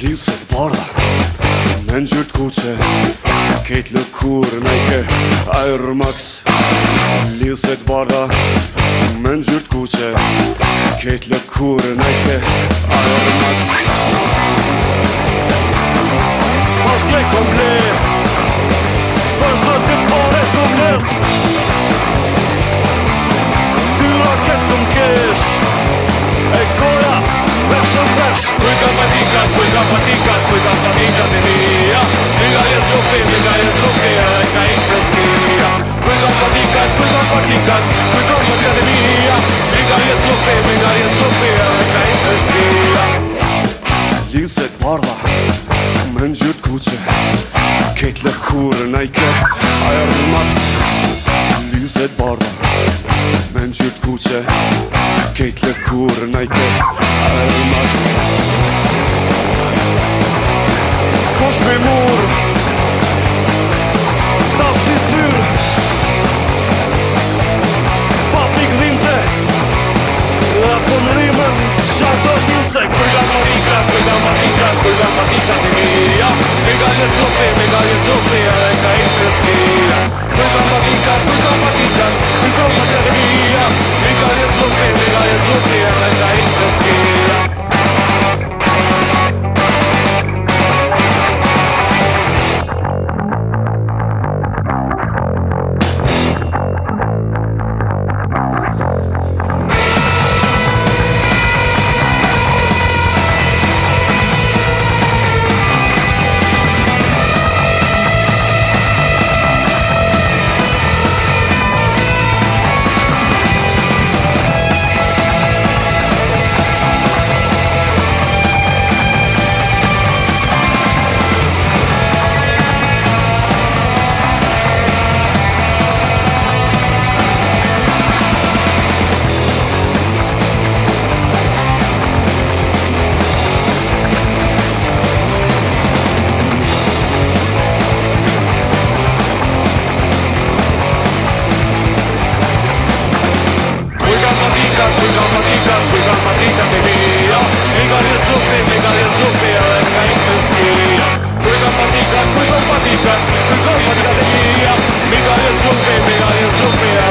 Lyse të borda Në në gjyrt kuqe Kejt lëkur nëjke Air Max Lyse të borda Në nëjke Air Max linë se të bardha gjyrt kuqe Ketë le kurë në ike Aja rëmax Linë se Ketë le kurë në ike trupy, miganie trupy, ale krainy skija Pływam na wilkach, pływam na wilkach, pływam Podladyni, migają got migają trupy,